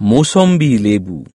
मौसम्बी लेबू।